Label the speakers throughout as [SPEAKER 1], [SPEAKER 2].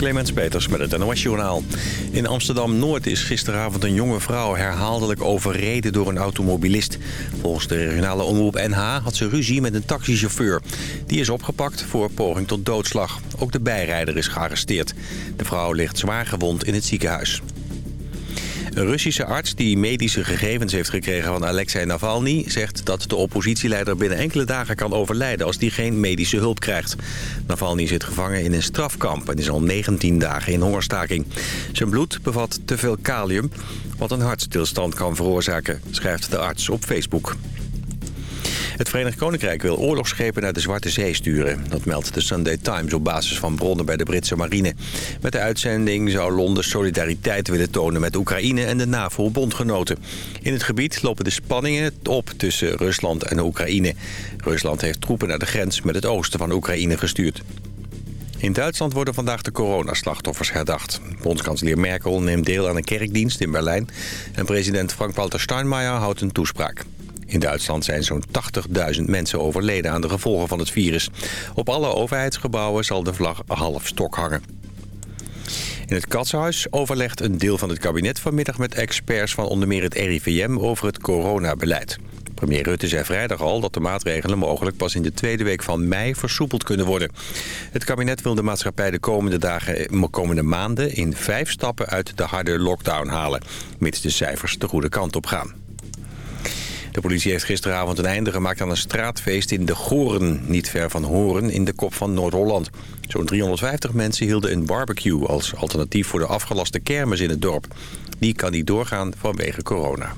[SPEAKER 1] Clemens Peters met het NOS Journaal. In Amsterdam-Noord is gisteravond een jonge vrouw herhaaldelijk overreden door een automobilist. Volgens de regionale omroep NH had ze ruzie met een taxichauffeur. Die is opgepakt voor poging tot doodslag. Ook de bijrijder is gearresteerd. De vrouw ligt zwaar gewond in het ziekenhuis. Een Russische arts die medische gegevens heeft gekregen van Alexei Navalny... zegt dat de oppositieleider binnen enkele dagen kan overlijden... als die geen medische hulp krijgt. Navalny zit gevangen in een strafkamp en is al 19 dagen in hongerstaking. Zijn bloed bevat te veel kalium, wat een hartstilstand kan veroorzaken... schrijft de arts op Facebook. Het Verenigd Koninkrijk wil oorlogsschepen naar de Zwarte Zee sturen. Dat meldt de Sunday Times op basis van bronnen bij de Britse marine. Met de uitzending zou Londen solidariteit willen tonen met Oekraïne en de NAVO-bondgenoten. In het gebied lopen de spanningen op tussen Rusland en Oekraïne. Rusland heeft troepen naar de grens met het oosten van Oekraïne gestuurd. In Duitsland worden vandaag de coronaslachtoffers herdacht. Bondskanselier Merkel neemt deel aan een kerkdienst in Berlijn... en president Frank-Walter Steinmeier houdt een toespraak. In Duitsland zijn zo'n 80.000 mensen overleden aan de gevolgen van het virus. Op alle overheidsgebouwen zal de vlag half stok hangen. In het Katshuis overlegt een deel van het kabinet vanmiddag met experts van onder meer het RIVM over het coronabeleid. Premier Rutte zei vrijdag al dat de maatregelen mogelijk pas in de tweede week van mei versoepeld kunnen worden. Het kabinet wil de maatschappij de komende, dagen, komende maanden in vijf stappen uit de harde lockdown halen, mits de cijfers de goede kant op gaan. De politie heeft gisteravond een einde gemaakt aan een straatfeest in de Goren, niet ver van Horen, in de kop van Noord-Holland. Zo'n 350 mensen hielden een barbecue als alternatief voor de afgelaste kermis in het dorp. Die kan niet doorgaan vanwege corona.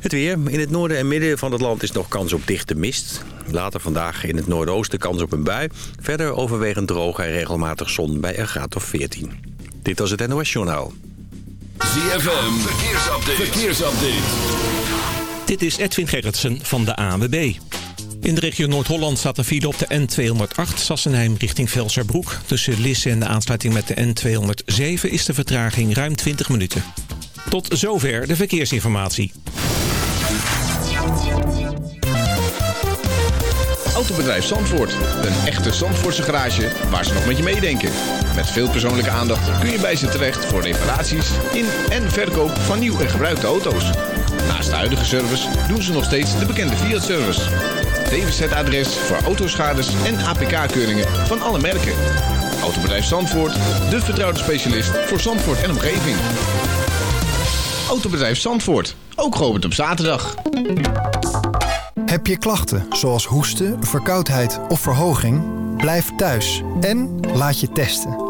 [SPEAKER 1] Het weer. In het noorden en midden van het land is nog kans op dichte mist. Later vandaag in het noordoosten kans op een bui. Verder overwegend droog en regelmatig zon bij een graad of 14. Dit was het NOS Journaal.
[SPEAKER 2] ZFM. Verkeersupdate. Verkeersupdate.
[SPEAKER 3] Dit is Edwin Gerritsen van de ANWB. In de regio Noord-Holland staat een file op de N208 Sassenheim richting Velserbroek. Tussen Lisse en de aansluiting met de N207 is de vertraging ruim 20 minuten. Tot zover de verkeersinformatie.
[SPEAKER 4] Autobedrijf Zandvoort. Een echte Zandvoortse garage waar ze nog met je meedenken. Met veel persoonlijke aandacht kun je bij ze terecht voor reparaties in en verkoop van nieuw en gebruikte auto's. Naast de huidige service doen ze nog steeds de bekende Fiat-service. DWZ-adres voor autoschades en APK-keuringen van alle merken. Autobedrijf Zandvoort, de vertrouwde specialist voor Zandvoort en omgeving. Autobedrijf Zandvoort, ook geopend op zaterdag.
[SPEAKER 5] Heb je klachten zoals hoesten, verkoudheid of verhoging? Blijf thuis en laat je testen.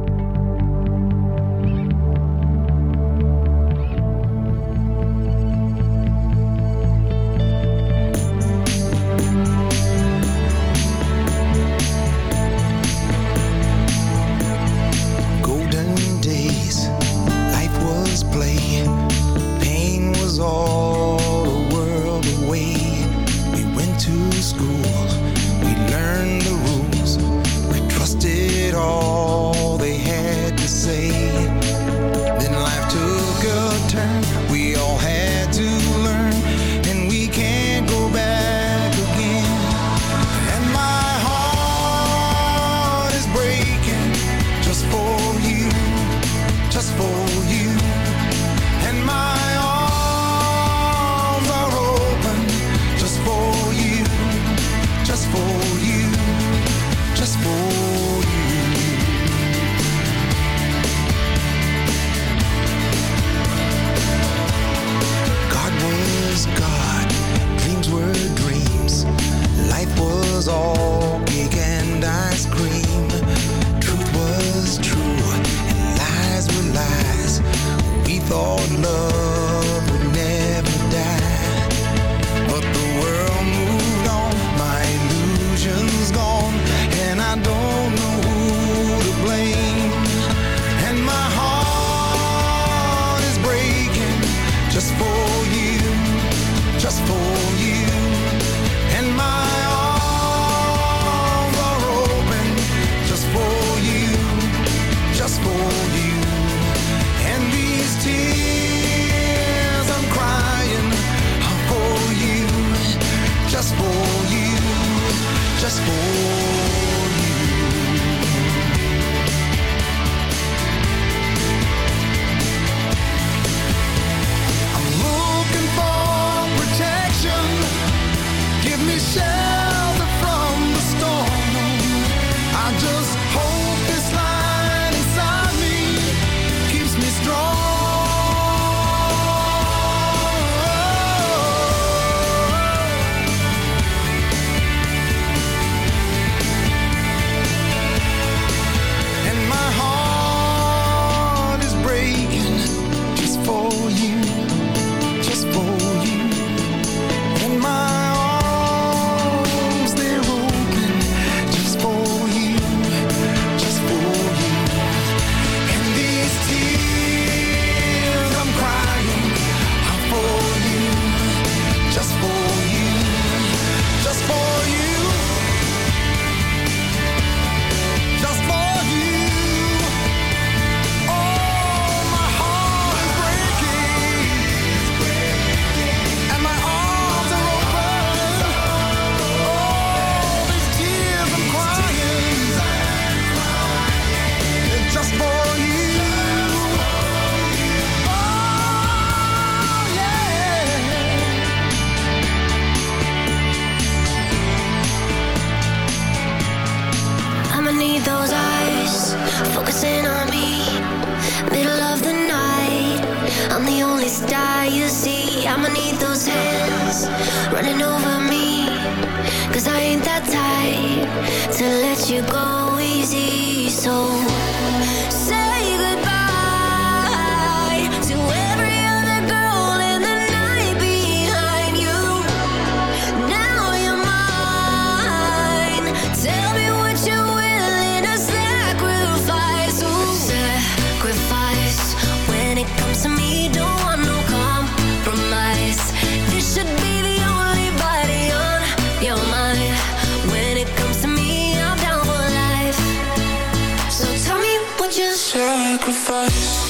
[SPEAKER 2] sacrifice.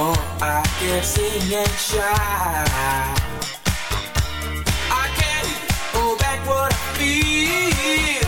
[SPEAKER 6] I can
[SPEAKER 7] sing
[SPEAKER 8] and shout. I can't hold back what I feel.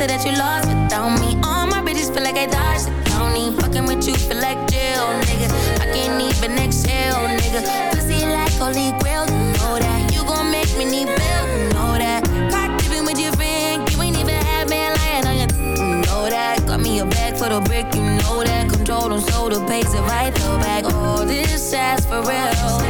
[SPEAKER 9] said that you lost without me. All my bitches feel like I dodged the county. Fucking with you feel like jail, nigga. I can't even exhale, nigga. Pussy like holy grail, you know that. You gon' make me need bail, you know that. Cock dipping with your friend, you ain't even had man lying on your. You know that. Got me a bag for the brick, you know that. Control on soda, pays it right the back. All oh, this ass for real.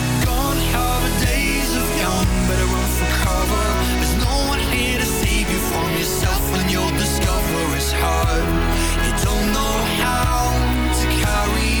[SPEAKER 10] Hard. You don't know how to carry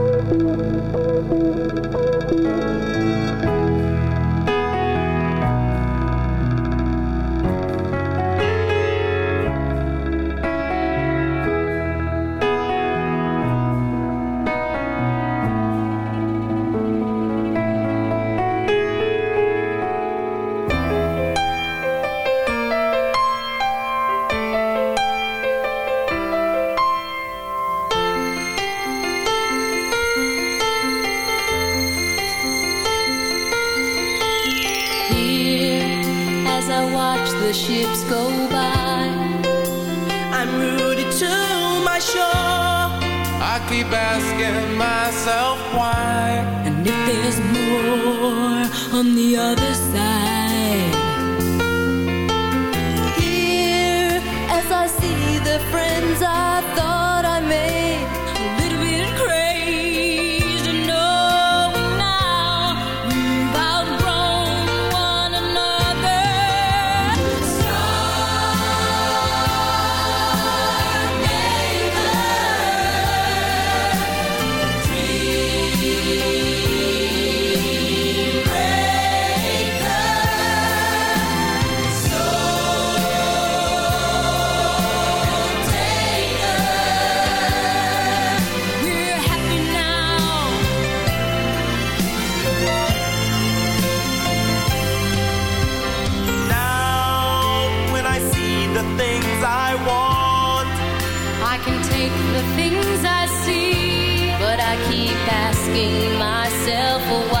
[SPEAKER 8] Asking myself why.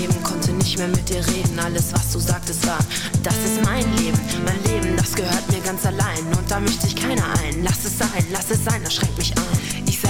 [SPEAKER 11] Daneben, konnte nicht mehr mit dir reden. Alles, was du sagtest, war, das ist mein Leben. Mein Leben, das gehört mir ganz allein. Und da mischt sich keiner ein. Lass es sein, lass es sein, das schränkt mich ein.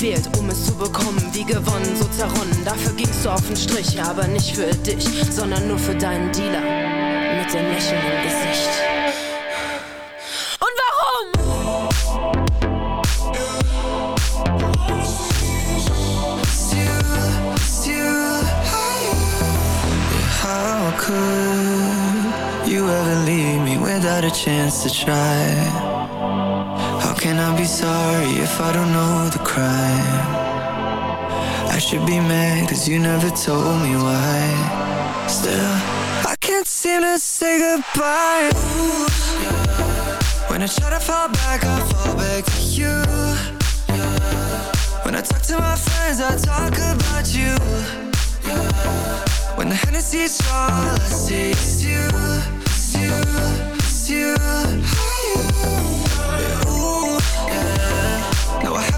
[SPEAKER 11] Gequält, um es zu bekommen. Wie gewonnen, so zerronnen. Dafür gingst du auf den Strich, aber nicht für dich, sondern nur für deinen Dealer. Mit dem Lächeln im Gesicht.
[SPEAKER 12] How could you ever leave me without a chance to try? Be sorry if I don't know the crime? I should be mad cause you never told me why. Still, I can't seem to say goodbye. Ooh, When I try to fall back, I fall back to you. When I talk to my friends, I talk about you. When the Hennessy's all I see you, is you, is you.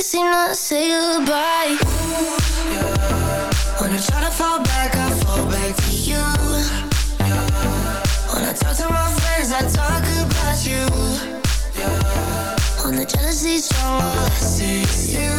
[SPEAKER 13] can't seem to say goodbye.
[SPEAKER 2] yeah. When I try to fall back, I fall back to you. yeah. When I talk to my friends, I talk about you. On the jealousy strong, all I see is you,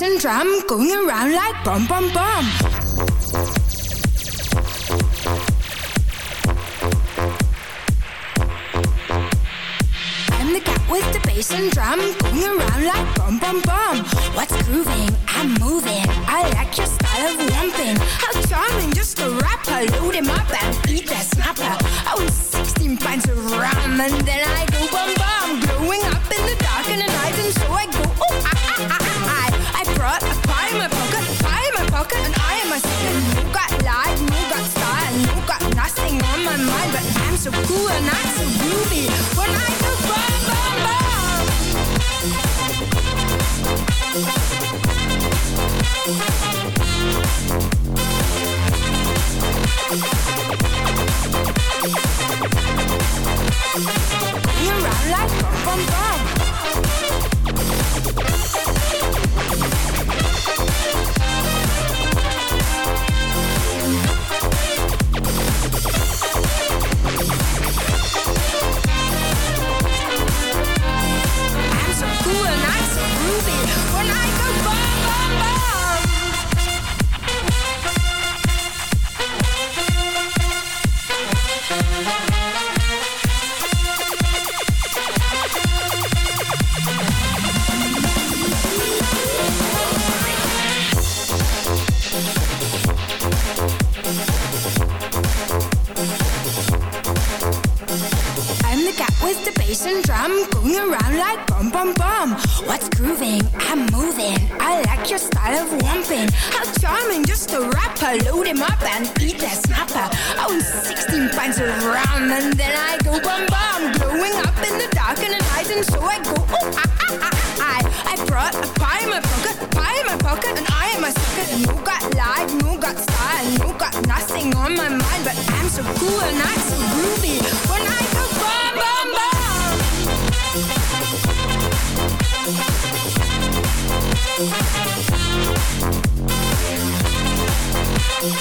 [SPEAKER 14] bass and drum going around like bum bum bum. I'm the cat with the bass and drum going around like bum bum bum. What's grooving? I'm moving. I like your style of romping. How charming, just a rapper. Load him up and eat that snapper. I was 16 pints of rum and then I go bum bum. Growing up in the dark and the night and so I go oh ah ah ah ah. Brought a pie in my pocket, pie in my pocket, and I am a second. No got life, no got style, no got nothing on my mind, but I'm so cool and I'm so groovy. When I go bum bum bum. Going around like bum bum bum. The cat with the bass and drum going around like bum bum bum. What's grooving? I'm moving. I like your style of romping. How charming, just a rapper. Load him up and eat that snapper. Was 16 pints of rum and then I go bum bum. Growing up in the dark and the night and so I go oh ah ah ah I, brought a pie in my pocket, pie in my pocket, and I am a sucker. No got life, no got style, no got nothing on my mind, but I'm so cool and I'm so groovy. When I go bum bum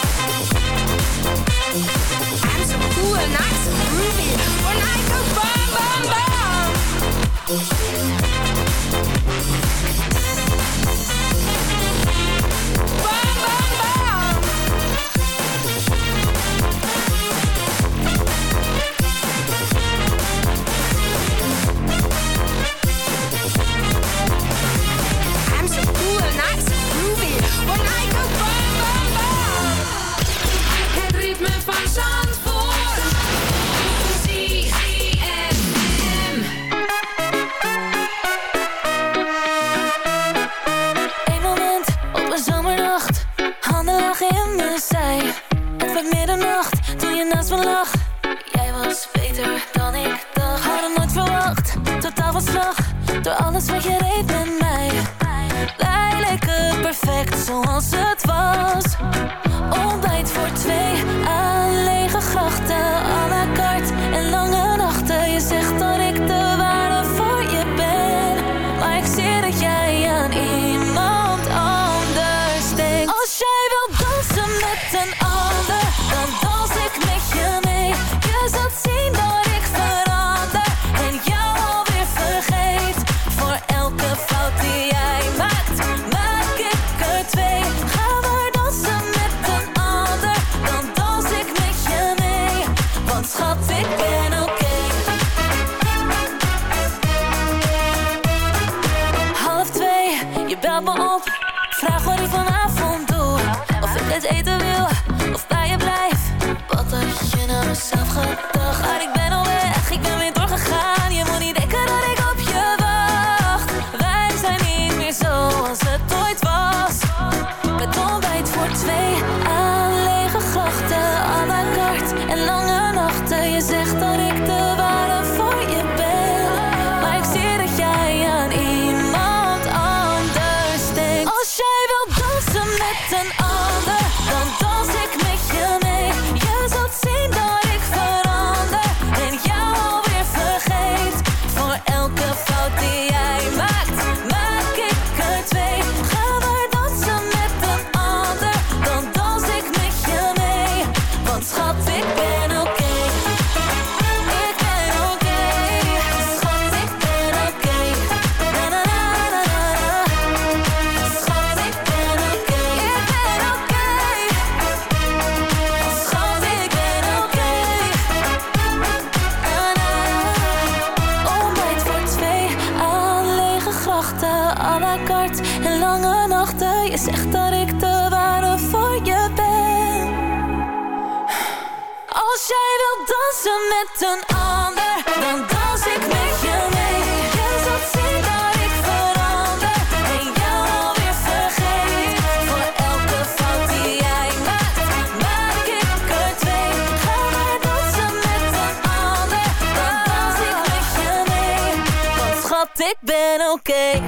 [SPEAKER 14] bum.
[SPEAKER 15] met een ander, dan dans ik met je mee. En zult zien dat ik verander
[SPEAKER 8] en jou alweer vergeet. Voor elke fout die jij maakt, maak ik er twee. Ga maar dansen met een ander, dan dans ik met je mee. Want schat, ik ben oké.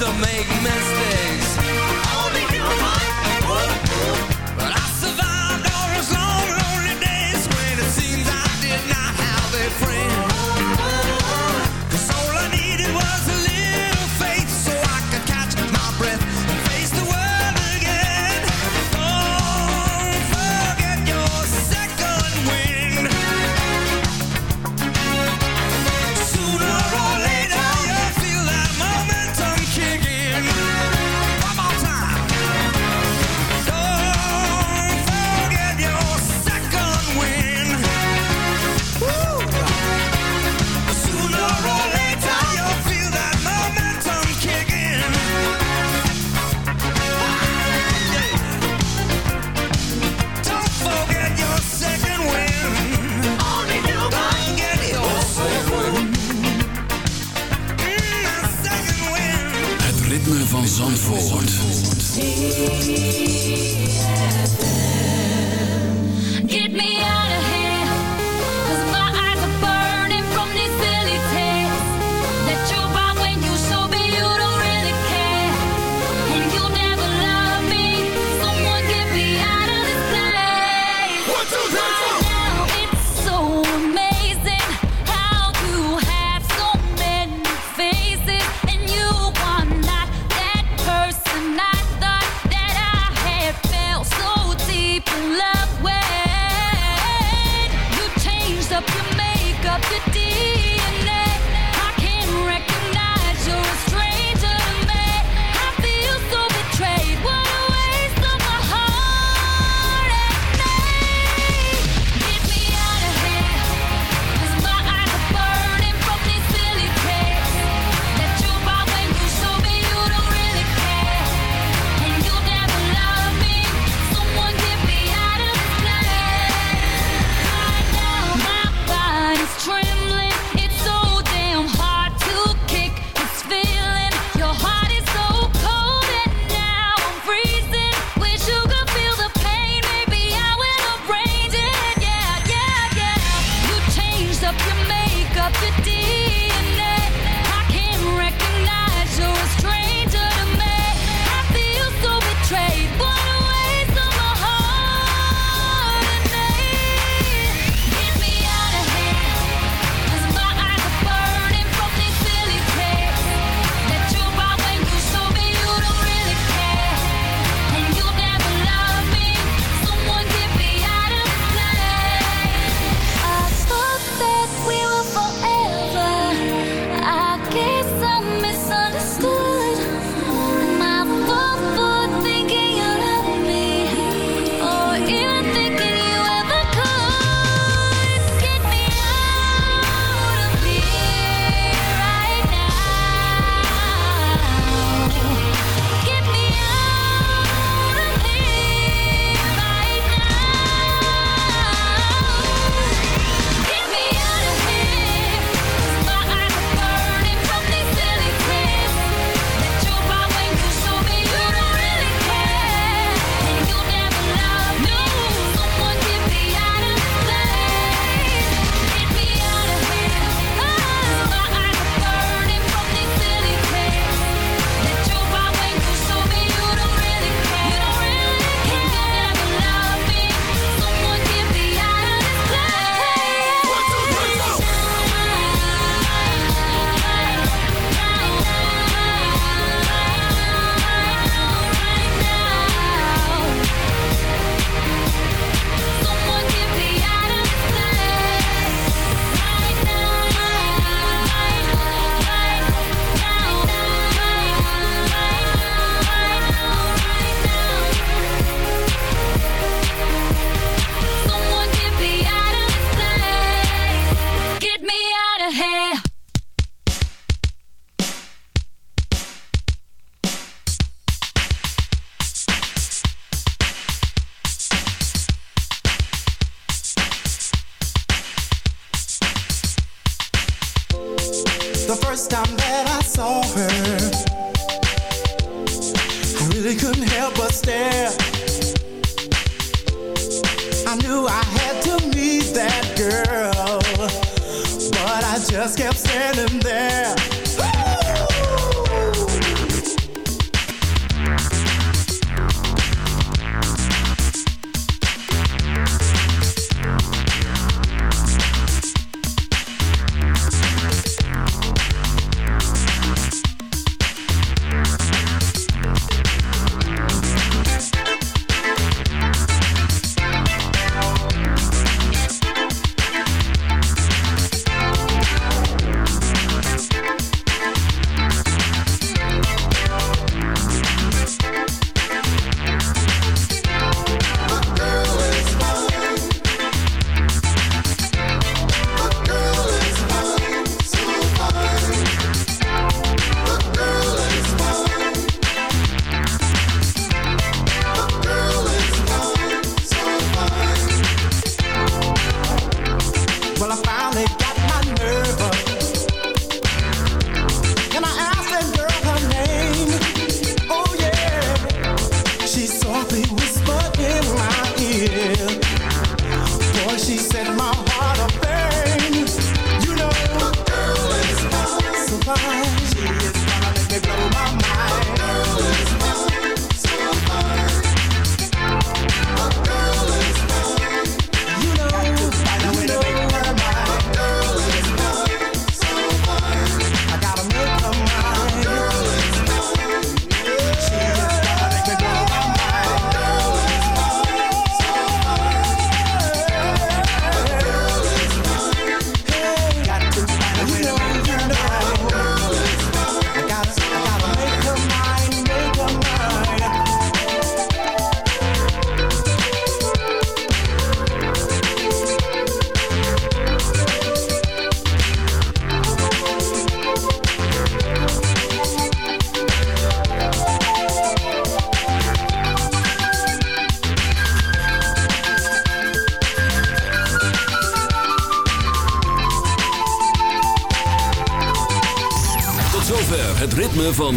[SPEAKER 16] To make mistakes